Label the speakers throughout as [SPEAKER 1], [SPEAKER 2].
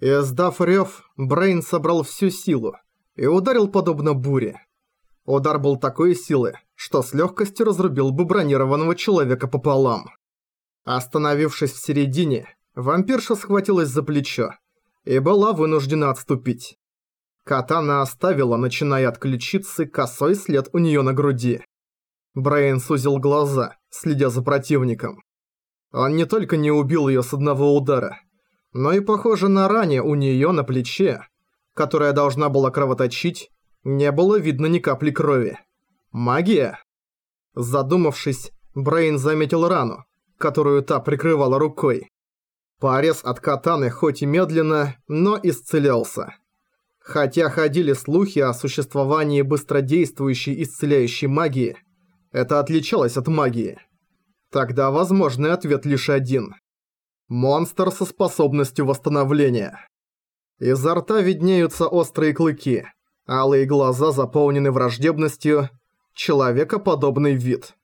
[SPEAKER 1] Издав рёв, Брейн собрал всю силу и ударил подобно буре. Удар был такой силы, что с легкостью разрубил бы бронированного человека пополам. Остановившись в середине, вампирша схватилась за плечо и была вынуждена отступить. Катана оставила, начиная от ключицы, косой след у неё на груди. Брейн сузил глаза, следя за противником. Он не только не убил её с одного удара, но и, похоже, на ране у неё на плече, которая должна была кровоточить, не было видно ни капли крови. Магия? Задумавшись, Брейн заметил рану, которую та прикрывала рукой. Порез от катаны хоть и медленно, но исцелялся. Хотя ходили слухи о существовании быстродействующей исцеляющей магии, это отличалось от магии. Тогда возможный ответ лишь один. Монстр со способностью восстановления. Изо рта виднеются острые клыки, алые глаза заполнены враждебностью, человекоподобный вид.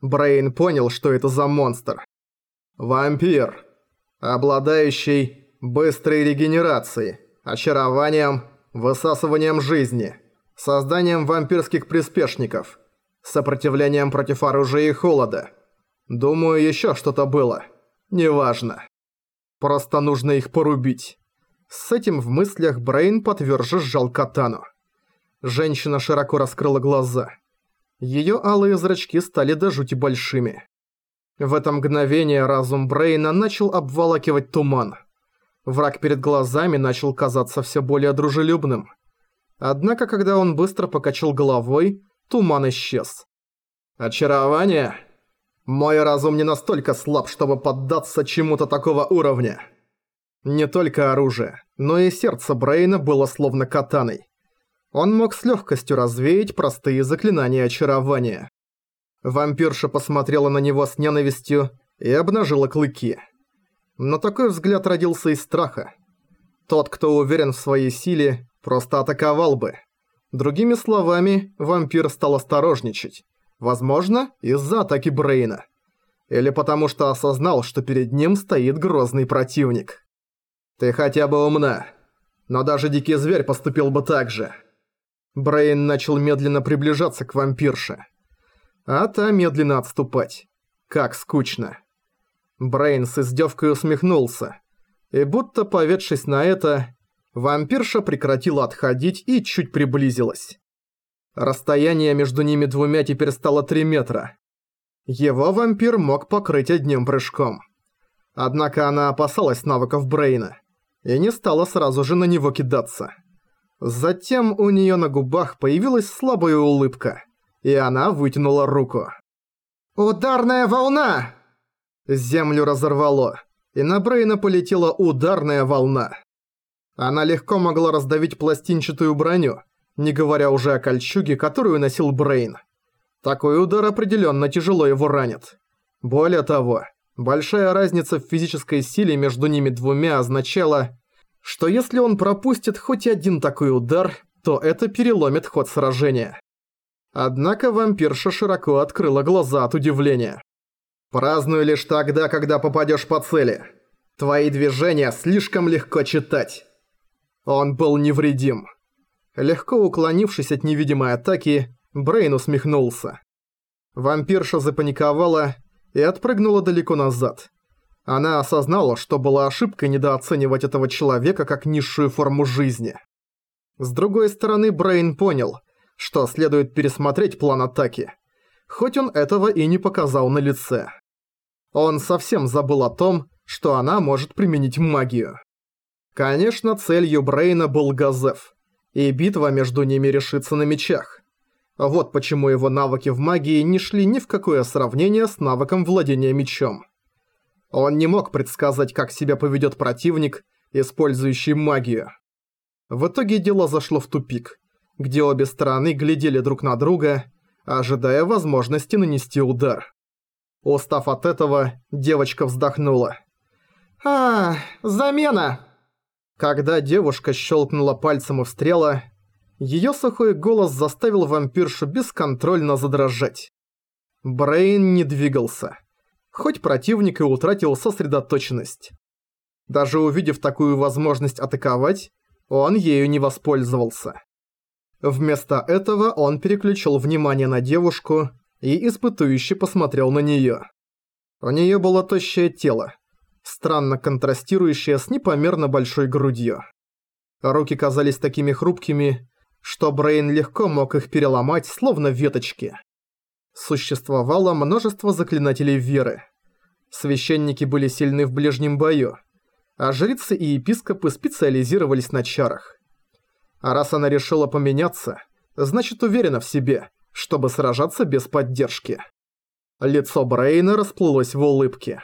[SPEAKER 1] Брейн понял, что это за монстр. Вампир, обладающий быстрой регенерацией, очарованием, высасыванием жизни, созданием вампирских приспешников, сопротивлением против оружия и холода. Думаю, еще что-то было. Неважно. Просто нужно их порубить. С этим в мыслях Брейн потверже сжал катану. Женщина широко раскрыла глаза. Её алые зрачки стали до жути большими. В это мгновение разум Брейна начал обволакивать туман. Враг перед глазами начал казаться всё более дружелюбным. Однако, когда он быстро покачал головой, туман исчез. «Очарование?» Мой разум не настолько слаб, чтобы поддаться чему-то такого уровня. Не только оружие, но и сердце Брейна было словно катаной. Он мог с легкостью развеять простые заклинания очарования. Вампирша посмотрела на него с ненавистью и обнажила клыки. Но такой взгляд родился из страха. Тот, кто уверен в своей силе, просто атаковал бы. Другими словами, вампир стал осторожничать. Возможно, из-за атаки Брейна. Или потому что осознал, что перед ним стоит грозный противник. Ты хотя бы умна. Но даже дикий зверь поступил бы так же. Брейн начал медленно приближаться к вампирше. А та медленно отступать. Как скучно. Брейн с издевкой усмехнулся. И будто поведшись на это, вампирша прекратила отходить и чуть приблизилась. Расстояние между ними двумя теперь стало 3 метра. Его вампир мог покрыть одним прыжком. Однако она опасалась навыков Брейна и не стала сразу же на него кидаться. Затем у нее на губах появилась слабая улыбка, и она вытянула руку. «Ударная волна!» Землю разорвало, и на Брейна полетела ударная волна. Она легко могла раздавить пластинчатую броню, не говоря уже о кольчуге, которую носил Брейн. Такой удар определенно тяжело его ранит. Более того, большая разница в физической силе между ними двумя означала, что если он пропустит хоть один такой удар, то это переломит ход сражения. Однако вампирша широко открыла глаза от удивления. «Празднуй лишь тогда, когда попадешь по цели. Твои движения слишком легко читать». Он был невредим. Легко уклонившись от невидимой атаки, Брейн усмехнулся. Вампирша запаниковала и отпрыгнула далеко назад. Она осознала, что была ошибкой недооценивать этого человека как низшую форму жизни. С другой стороны, Брейн понял, что следует пересмотреть план атаки, хоть он этого и не показал на лице. Он совсем забыл о том, что она может применить магию. Конечно, целью Брейна был Газеф, и битва между ними решится на мечах. Вот почему его навыки в магии не шли ни в какое сравнение с навыком владения мечом. Он не мог предсказать, как себя поведет противник, использующий магию. В итоге дело зашло в тупик, где обе стороны глядели друг на друга, ожидая возможности нанести удар. Устав от этого, девочка вздохнула. «А, замена!» Когда девушка щелкнула пальцем у стрела, её сухой голос заставил вампиршу бесконтрольно задрожать. Брейн не двигался, хоть противник и утратил сосредоточенность. Даже увидев такую возможность атаковать, он ею не воспользовался. Вместо этого он переключил внимание на девушку и испытующе посмотрел на неё. У неё было тощее тело, странно контрастирующее с непомерно большой грудью. Руки казались такими хрупкими, что Брейн легко мог их переломать, словно веточки. Существовало множество заклинателей веры. Священники были сильны в ближнем бою, а жрицы и епископы специализировались на чарах. А раз она решила поменяться, значит уверена в себе, чтобы сражаться без поддержки. Лицо Брейна расплылось в улыбке.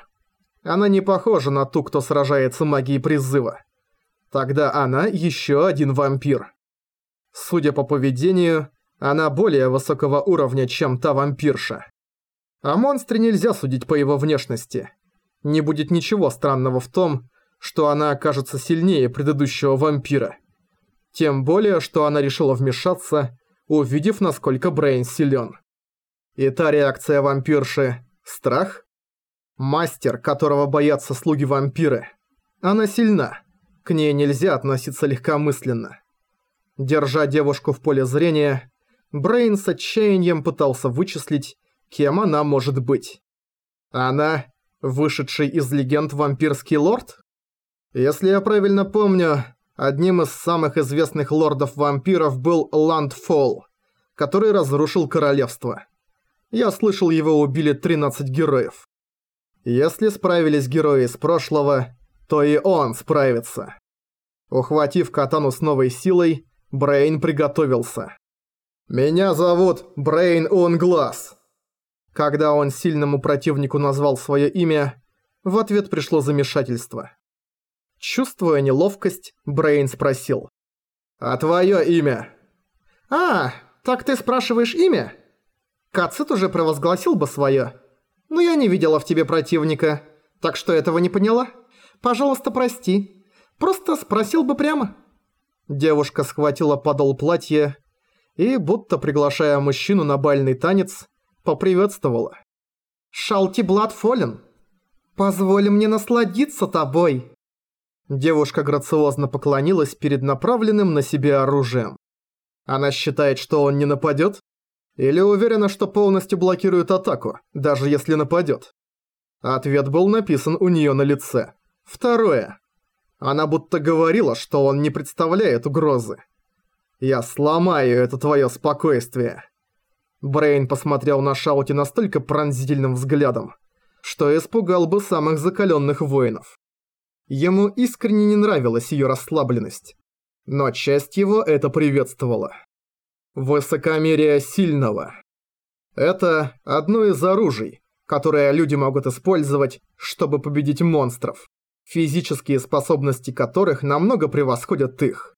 [SPEAKER 1] Она не похожа на ту, кто сражается магией призыва. Тогда она еще один вампир. Судя по поведению, она более высокого уровня, чем та вампирша. О монстре нельзя судить по его внешности. Не будет ничего странного в том, что она окажется сильнее предыдущего вампира. Тем более, что она решила вмешаться, увидев, насколько Брейн силен. И та реакция вампирши – страх? Мастер, которого боятся слуги-вампиры. Она сильна. К ней нельзя относиться легкомысленно. Держа девушку в поле зрения, Брейн с отчаянием пытался вычислить, кем она может быть. Она – вышедший из легенд вампирский лорд? Если я правильно помню, одним из самых известных лордов-вампиров был Ландфолл, который разрушил королевство. Я слышал, его убили 13 героев. Если справились герои из прошлого, то и он справится. Ухватив катану с новой силой, Брейн приготовился. «Меня зовут Брейн Унглаз». Когда он сильному противнику назвал свое имя, в ответ пришло замешательство. Чувствуя неловкость, Брейн спросил. «А твое имя?» «А, так ты спрашиваешь имя?» Кацит уже провозгласил бы свое. Но я не видела в тебе противника, так что этого не поняла. Пожалуйста, прости. Просто спросил бы прямо». Девушка схватила подол платья и, будто приглашая мужчину на бальный танец, поприветствовала. «Шалти Блад Фолен, позволь мне насладиться тобой». Девушка грациозно поклонилась перед направленным на себя оружием. Она считает, что он не нападет? Или уверена, что полностью блокирует атаку, даже если нападет? Ответ был написан у нее на лице. Второе. Она будто говорила, что он не представляет угрозы. «Я сломаю это твое спокойствие». Брейн посмотрел на Шаути настолько пронзительным взглядом, что испугал бы самых закаленных воинов. Ему искренне не нравилась ее расслабленность, но часть его это приветствовала. Высокомерие сильного. Это одно из оружий, которое люди могут использовать, чтобы победить монстров, физические способности которых намного превосходят их.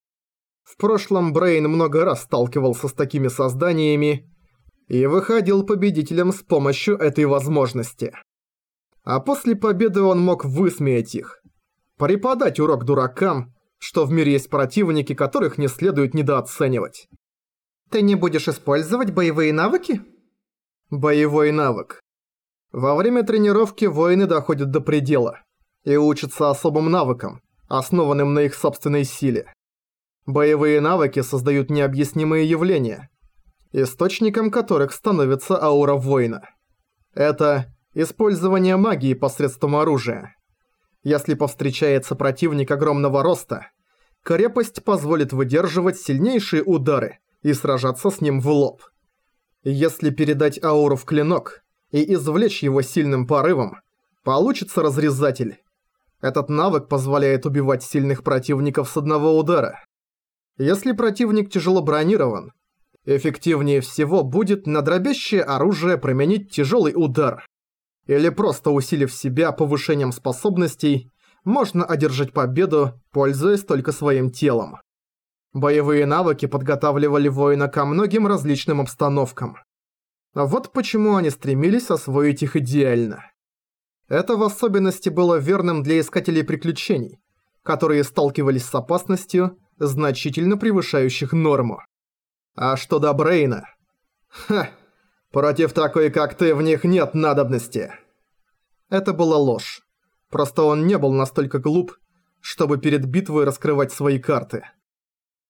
[SPEAKER 1] В прошлом Брейн много раз сталкивался с такими созданиями и выходил победителем с помощью этой возможности. А после победы он мог высмеять их, преподать урок дуракам, что в мире есть противники, которых не следует недооценивать. Ты не будешь использовать боевые навыки? Боевой навык. Во время тренировки воины доходят до предела и учатся особым навыкам, основанным на их собственной силе. Боевые навыки создают необъяснимые явления, источником которых становится аура воина. Это использование магии посредством оружия. Если повстречается противник огромного роста, крепость позволит выдерживать сильнейшие удары и сражаться с ним в лоб. Если передать ауру в клинок и извлечь его сильным порывом, получится разрезатель. Этот навык позволяет убивать сильных противников с одного удара. Если противник тяжело бронирован, эффективнее всего будет на дробящее оружие применить тяжелый удар. Или просто усилив себя повышением способностей, можно одержать победу, пользуясь только своим телом. Боевые навыки подготавливали воина ко многим различным обстановкам. Вот почему они стремились освоить их идеально. Это в особенности было верным для искателей приключений, которые сталкивались с опасностью, значительно превышающих норму. А что до Брейна? Ха, против такой, как ты, в них нет надобности. Это была ложь. Просто он не был настолько глуп, чтобы перед битвой раскрывать свои карты.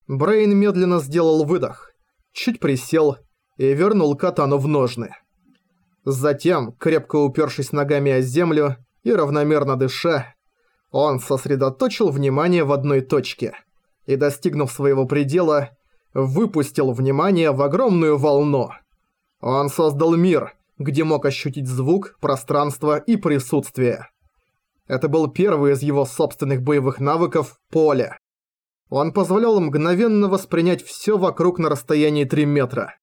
[SPEAKER 1] Брейн медленно сделал выдох, чуть присел и вернул катану в ножны. Затем, крепко упершись ногами о землю и равномерно дыша, он сосредоточил внимание в одной точке и, достигнув своего предела, выпустил внимание в огромную волну. Он создал мир, где мог ощутить звук, пространство и присутствие. Это был первый из его собственных боевых навыков – поле. Он позволял мгновенно воспринять все вокруг на расстоянии 3 метра.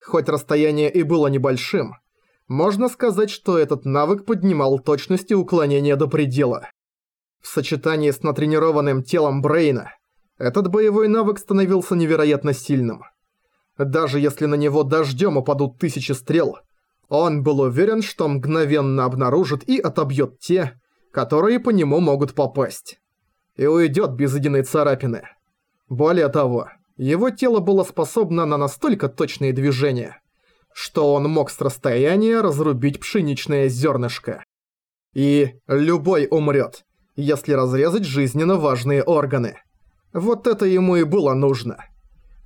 [SPEAKER 1] Хоть расстояние и было небольшим, можно сказать, что этот навык поднимал точность и уклонение до предела. В сочетании с натренированным телом Брейна, этот боевой навык становился невероятно сильным. Даже если на него дождем упадут тысячи стрел, он был уверен, что мгновенно обнаружит и отобьет те, которые по нему могут попасть. И уйдет без единой царапины. Более того, его тело было способно на настолько точные движения, что он мог с расстояния разрубить пшеничное зернышко. И любой умрет, если разрезать жизненно важные органы. Вот это ему и было нужно.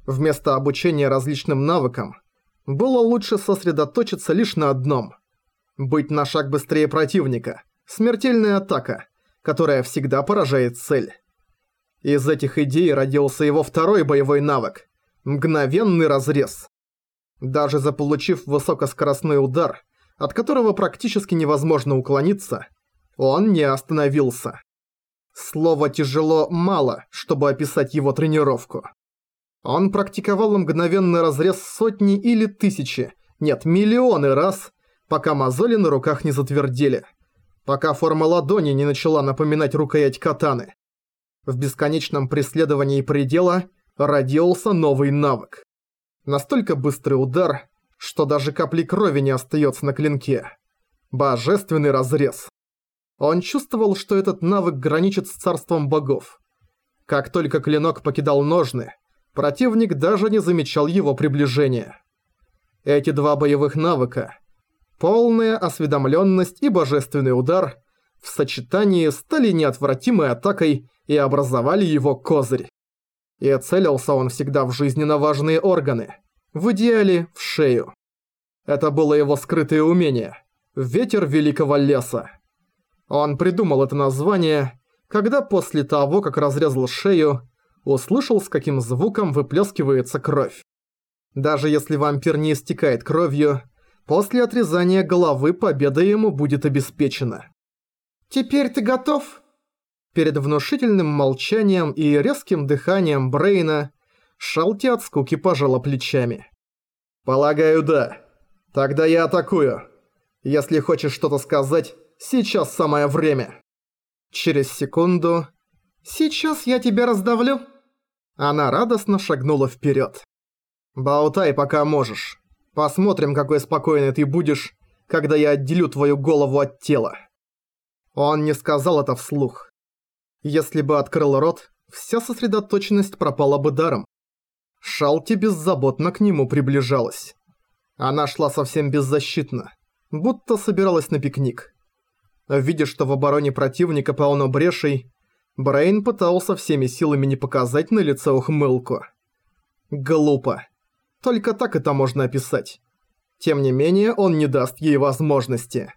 [SPEAKER 1] Вместо обучения различным навыкам, было лучше сосредоточиться лишь на одном. Быть на шаг быстрее противника. Смертельная атака, которая всегда поражает цель. Из этих идей родился его второй боевой навык – мгновенный разрез. Даже заполучив высокоскоростной удар, от которого практически невозможно уклониться, он не остановился. Слово «тяжело» мало, чтобы описать его тренировку. Он практиковал мгновенный разрез сотни или тысячи, нет, миллионы раз, пока мозоли на руках не затвердели, пока форма ладони не начала напоминать рукоять катаны. В бесконечном преследовании предела родился новый навык. Настолько быстрый удар, что даже капли крови не остается на клинке. Божественный разрез. Он чувствовал, что этот навык граничит с царством богов. Как только клинок покидал ножны, Противник даже не замечал его приближения. Эти два боевых навыка – полная осведомленность и божественный удар – в сочетании стали неотвратимой атакой и образовали его козырь. И целился он всегда в жизненно важные органы, в идеале в шею. Это было его скрытое умение – ветер великого леса. Он придумал это название, когда после того, как разрезал шею, услышал, с каким звуком выплескивается кровь. Даже если вампир не истекает кровью, после отрезания головы победа ему будет обеспечена. «Теперь ты готов?» Перед внушительным молчанием и резким дыханием Брейна Шалти от скуки пожала плечами. «Полагаю, да. Тогда я атакую. Если хочешь что-то сказать, сейчас самое время». Через секунду «Сейчас я тебя раздавлю». Она радостно шагнула вперед. «Болтай, пока можешь. Посмотрим, какой спокойный ты будешь, когда я отделю твою голову от тела». Он не сказал это вслух. Если бы открыл рот, вся сосредоточенность пропала бы даром. Шалти беззаботно к нему приближалась. Она шла совсем беззащитно, будто собиралась на пикник. Видя, что в обороне противника полно брешей, Брейн пытался всеми силами не показать на лице ухмылку. Глупо. Только так это можно описать. Тем не менее, он не даст ей возможности.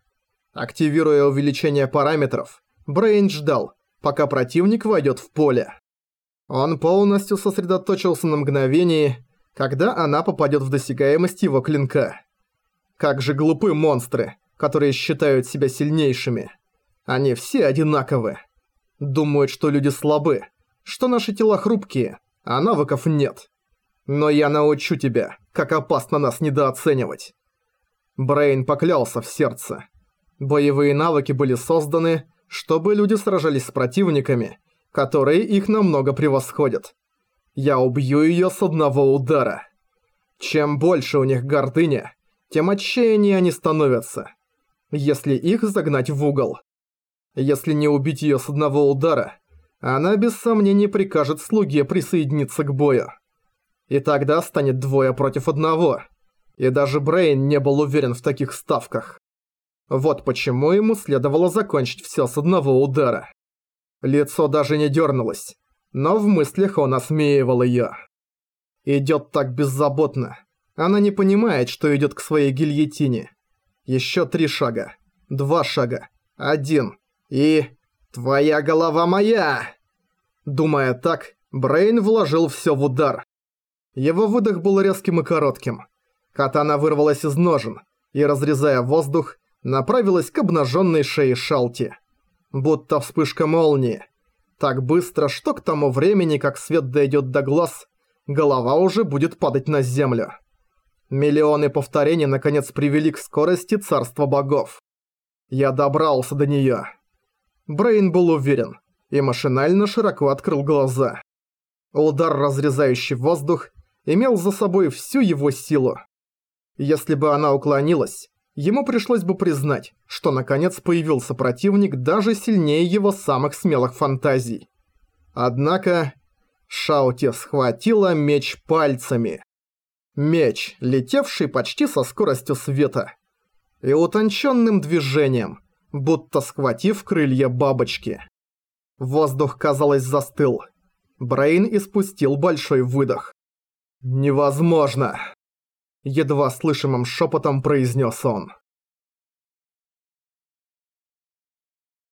[SPEAKER 1] Активируя увеличение параметров, Брейн ждал, пока противник войдет в поле. Он полностью сосредоточился на мгновении, когда она попадет в досягаемость его клинка. Как же глупы монстры, которые считают себя сильнейшими. Они все одинаковы. Думают, что люди слабы, что наши тела хрупкие, а навыков нет. Но я научу тебя, как опасно нас недооценивать. Брейн поклялся в сердце. Боевые навыки были созданы, чтобы люди сражались с противниками, которые их намного превосходят. Я убью её с одного удара. Чем больше у них гордыня, тем отчаяннее они становятся, если их загнать в угол. Если не убить её с одного удара, она без сомнений прикажет слуге присоединиться к бою. И тогда станет двое против одного. И даже Брейн не был уверен в таких ставках. Вот почему ему следовало закончить всё с одного удара. Лицо даже не дернулось, но в мыслях он осмеивал её. Идёт так беззаботно. Она не понимает, что идёт к своей гильотине. Ещё три шага. Два шага. Один. И... «Твоя голова моя!» Думая так, Брейн вложил всё в удар. Его выдох был резким и коротким. Катана вырвалась из ножен и, разрезая воздух, направилась к обнаженной шее Шалти. Будто вспышка молнии. Так быстро, что к тому времени, как свет дойдет до глаз, голова уже будет падать на землю. Миллионы повторений наконец привели к скорости царства богов. Я добрался до неё. Брейн был уверен и машинально широко открыл глаза. Удар, разрезающий воздух, имел за собой всю его силу. Если бы она уклонилась, ему пришлось бы признать, что наконец появился противник даже сильнее его самых смелых фантазий. Однако Шаути схватила меч пальцами. Меч, летевший почти со скоростью света. И утонченным движением, будто схватив крылья бабочки. Воздух, казалось, застыл. Брейн испустил большой выдох. «Невозможно!» едва слышимым шепотом произнес он.